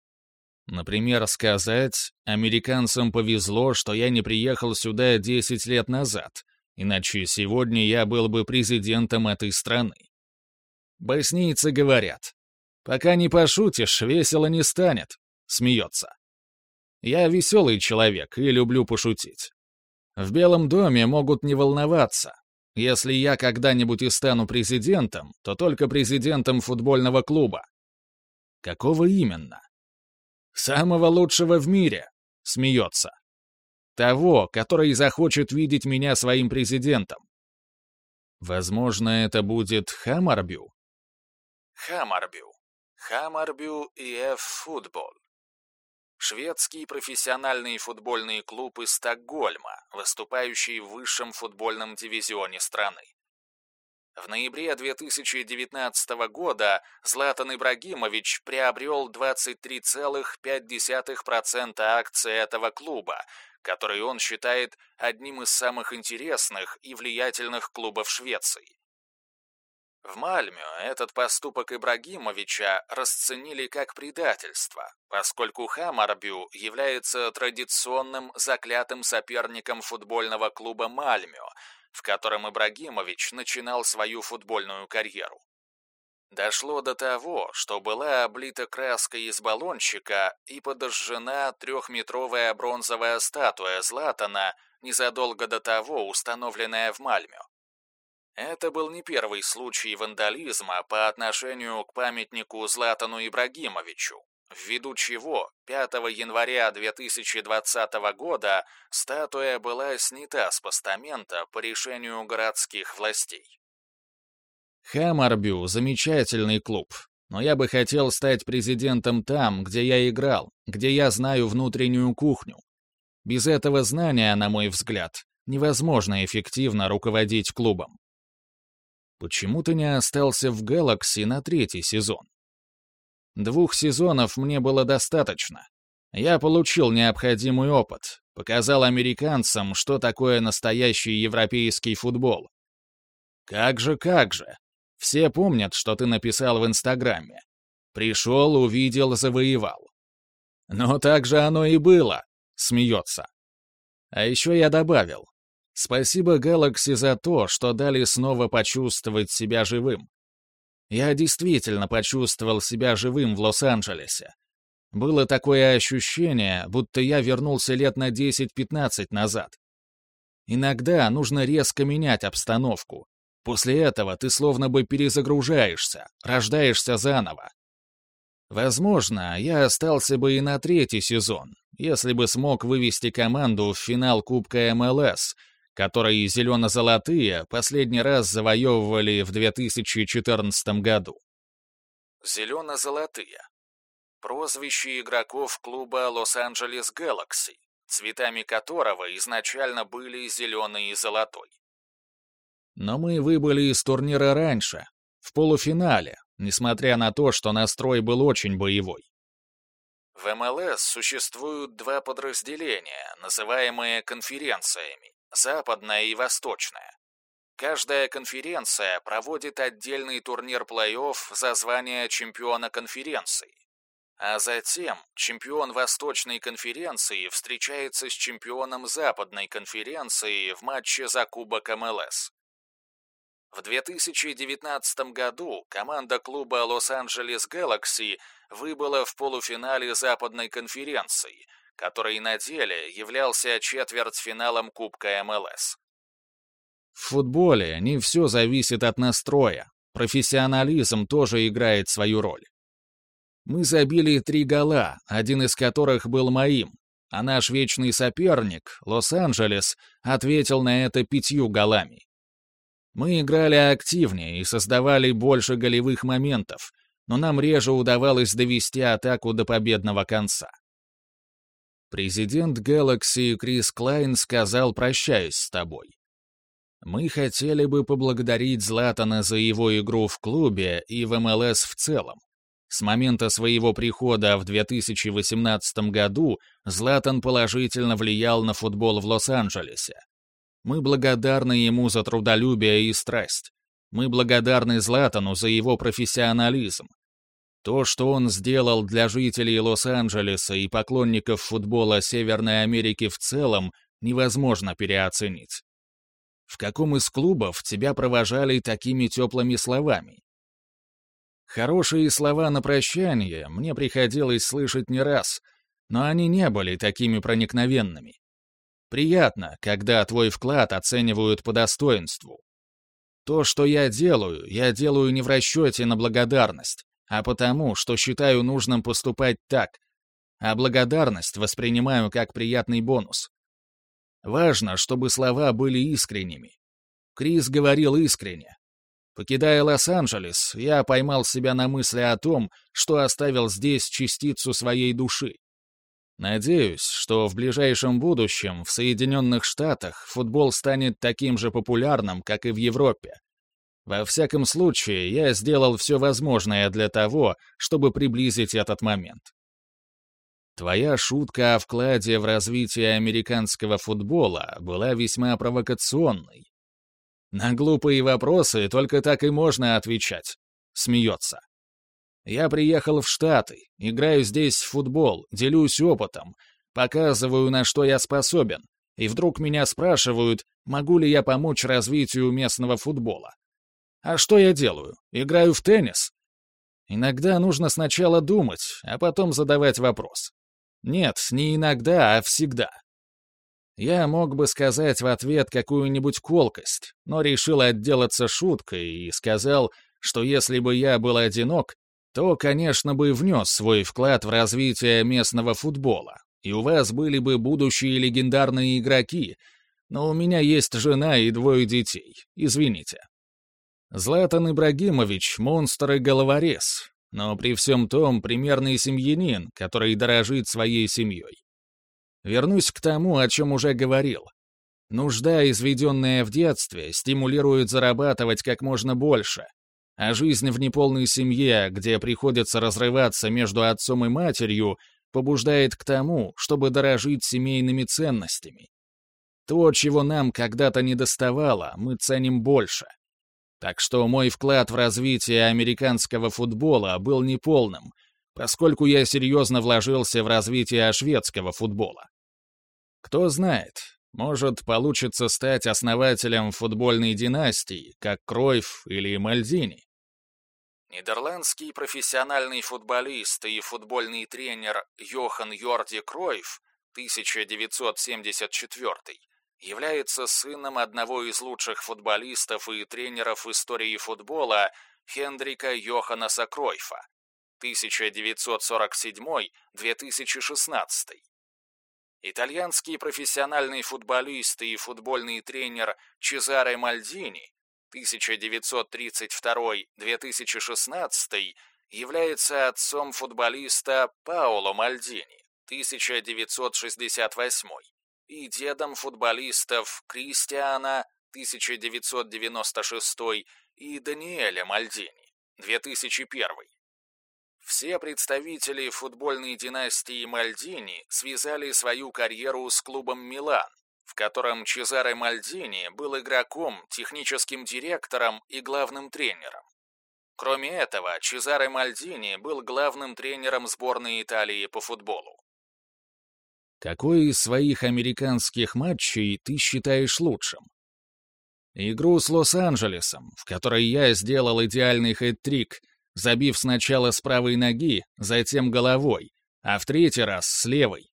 Например, сказать, американцам повезло, что я не приехал сюда 10 лет назад, иначе сегодня я был бы президентом этой страны. Боснийцы говорят, Пока не пошутишь, весело не станет. Смеется. Я веселый человек и люблю пошутить. В Белом доме могут не волноваться. Если я когда-нибудь и стану президентом, то только президентом футбольного клуба. Какого именно? Самого лучшего в мире, смеется. Того, который захочет видеть меня своим президентом. Возможно, это будет Хамарбю. Хамарбю. Хамарбю ИФ Футбол. Шведский профессиональный футбольный клуб из Стокгольма, выступающий в высшем футбольном дивизионе страны. В ноябре 2019 года Златан Ибрагимович приобрел 23,5% акций этого клуба, который он считает одним из самых интересных и влиятельных клубов Швеции. В Мальме этот поступок Ибрагимовича расценили как предательство, поскольку Хамарбю является традиционным заклятым соперником футбольного клуба Мальмё, в котором Ибрагимович начинал свою футбольную карьеру. Дошло до того, что была облита краской из баллончика и подожжена трехметровая бронзовая статуя Златана, незадолго до того установленная в Мальмё. Это был не первый случай вандализма по отношению к памятнику Златану Ибрагимовичу, ввиду чего 5 января 2020 года статуя была снята с постамента по решению городских властей. Хамарбю – замечательный клуб, но я бы хотел стать президентом там, где я играл, где я знаю внутреннюю кухню. Без этого знания, на мой взгляд, невозможно эффективно руководить клубом. Почему ты не остался в Galaxy на третий сезон? Двух сезонов мне было достаточно. Я получил необходимый опыт, показал американцам, что такое настоящий европейский футбол. Как же, как же. Все помнят, что ты написал в Инстаграме. Пришел, увидел, завоевал. Но так же оно и было, смеется. А еще я добавил, Спасибо Galaxy за то, что дали снова почувствовать себя живым. Я действительно почувствовал себя живым в Лос-Анджелесе. Было такое ощущение, будто я вернулся лет на 10-15 назад. Иногда нужно резко менять обстановку. После этого ты словно бы перезагружаешься, рождаешься заново. Возможно, я остался бы и на третий сезон, если бы смог вывести команду в финал Кубка МЛС — которые зелено-золотые последний раз завоевывали в 2014 году. Зелено-золотые. Прозвище игроков клуба Лос-Анджелес Galaxy, цветами которого изначально были зеленый и золотой. Но мы выбыли из турнира раньше, в полуфинале, несмотря на то, что настрой был очень боевой. В МЛС существуют два подразделения, называемые конференциями западная и восточная. Каждая конференция проводит отдельный турнир плей-офф за звание чемпиона конференции. А затем чемпион Восточной конференции встречается с чемпионом Западной конференции в матче за Кубок МЛС. В 2019 году команда клуба Лос-Анджелес Galaxy выбыла в полуфинале Западной конференции – который на деле являлся четвертьфиналом Кубка МЛС. В футболе не все зависит от настроя, профессионализм тоже играет свою роль. Мы забили три гола, один из которых был моим, а наш вечный соперник, Лос-Анджелес, ответил на это пятью голами. Мы играли активнее и создавали больше голевых моментов, но нам реже удавалось довести атаку до победного конца. Президент Galaxy Крис Клайн сказал, прощаясь с тобой. Мы хотели бы поблагодарить Златана за его игру в клубе и в МЛС в целом. С момента своего прихода в 2018 году Златан положительно влиял на футбол в Лос-Анджелесе. Мы благодарны ему за трудолюбие и страсть. Мы благодарны Златану за его профессионализм. То, что он сделал для жителей Лос-Анджелеса и поклонников футбола Северной Америки в целом, невозможно переоценить. В каком из клубов тебя провожали такими теплыми словами? Хорошие слова на прощание мне приходилось слышать не раз, но они не были такими проникновенными. Приятно, когда твой вклад оценивают по достоинству. То, что я делаю, я делаю не в расчете на благодарность, а потому, что считаю нужным поступать так, а благодарность воспринимаю как приятный бонус. Важно, чтобы слова были искренними. Крис говорил искренне. Покидая Лос-Анджелес, я поймал себя на мысли о том, что оставил здесь частицу своей души. Надеюсь, что в ближайшем будущем в Соединенных Штатах футбол станет таким же популярным, как и в Европе. Во всяком случае, я сделал все возможное для того, чтобы приблизить этот момент. Твоя шутка о вкладе в развитие американского футбола была весьма провокационной. На глупые вопросы только так и можно отвечать. Смеется. Я приехал в Штаты, играю здесь в футбол, делюсь опытом, показываю, на что я способен, и вдруг меня спрашивают, могу ли я помочь развитию местного футбола. А что я делаю? Играю в теннис? Иногда нужно сначала думать, а потом задавать вопрос. Нет, не иногда, а всегда. Я мог бы сказать в ответ какую-нибудь колкость, но решил отделаться шуткой и сказал, что если бы я был одинок, то, конечно, бы внес свой вклад в развитие местного футбола, и у вас были бы будущие легендарные игроки, но у меня есть жена и двое детей, извините. Златан Ибрагимович — монстр и головорез, но при всем том примерный семьянин, который дорожит своей семьей. Вернусь к тому, о чем уже говорил. Нужда, изведенная в детстве, стимулирует зарабатывать как можно больше, а жизнь в неполной семье, где приходится разрываться между отцом и матерью, побуждает к тому, чтобы дорожить семейными ценностями. То, чего нам когда-то не доставало, мы ценим больше. Так что мой вклад в развитие американского футбола был неполным, поскольку я серьезно вложился в развитие шведского футбола. Кто знает, может, получится стать основателем футбольной династии, как Кройф или Мальдини. Нидерландский профессиональный футболист и футбольный тренер Йохан Йорди Кройф 1974 является сыном одного из лучших футболистов и тренеров истории футбола Хендрика Йоханнеса Кройфа 1947-2016 Итальянский профессиональный футболист и футбольный тренер Чезаре Мальдини 1932-2016 является отцом футболиста Паоло Мальдини 1968 и дедом футболистов Кристиана 1996 и Даниэля Мальдини 2001. Все представители футбольной династии Мальдини связали свою карьеру с клубом «Милан», в котором Чезаре Мальдини был игроком, техническим директором и главным тренером. Кроме этого, Чезаре Мальдини был главным тренером сборной Италии по футболу. Какой из своих американских матчей ты считаешь лучшим? Игру с Лос-Анджелесом, в которой я сделал идеальный хэт-трик — забив сначала с правой ноги, затем головой, а в третий раз с левой.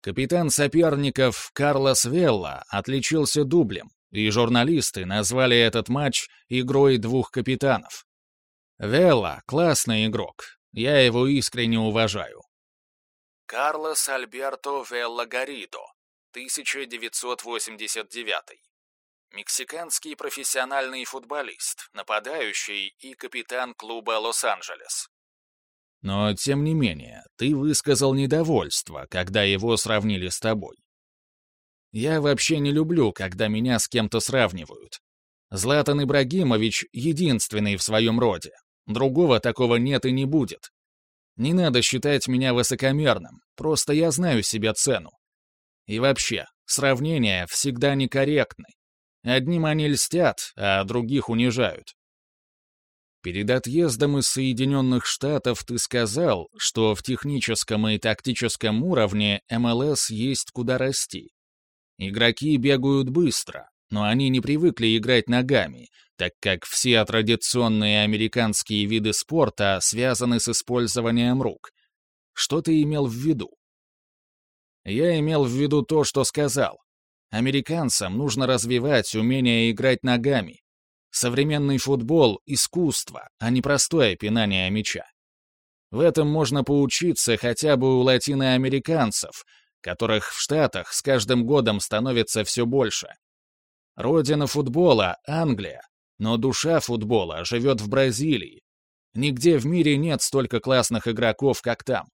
Капитан соперников Карлос Велла отличился дублем, и журналисты назвали этот матч игрой двух капитанов. Велла — классный игрок, я его искренне уважаю. Карлос Альберто Велла Гаридо, 1989. Мексиканский профессиональный футболист, нападающий и капитан клуба Лос-Анджелес. Но, тем не менее, ты высказал недовольство, когда его сравнили с тобой. Я вообще не люблю, когда меня с кем-то сравнивают. Златан Ибрагимович единственный в своем роде. Другого такого нет и не будет. Не надо считать меня высокомерным, просто я знаю себе цену. И вообще, сравнения всегда некорректны. Одним они льстят, а других унижают. Перед отъездом из Соединенных Штатов ты сказал, что в техническом и тактическом уровне МЛС есть куда расти. Игроки бегают быстро, но они не привыкли играть ногами, так как все традиционные американские виды спорта связаны с использованием рук. Что ты имел в виду? Я имел в виду то, что сказал. Американцам нужно развивать умение играть ногами, Современный футбол — искусство, а не простое пинание мяча. В этом можно поучиться хотя бы у латиноамериканцев, которых в Штатах с каждым годом становится все больше. Родина футбола — Англия, но душа футбола живет в Бразилии. Нигде в мире нет столько классных игроков, как там.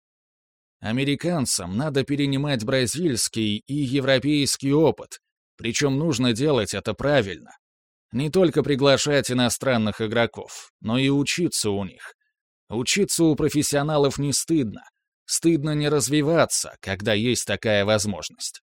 Американцам надо перенимать бразильский и европейский опыт, причем нужно делать это правильно. Не только приглашать иностранных игроков, но и учиться у них. Учиться у профессионалов не стыдно. Стыдно не развиваться, когда есть такая возможность.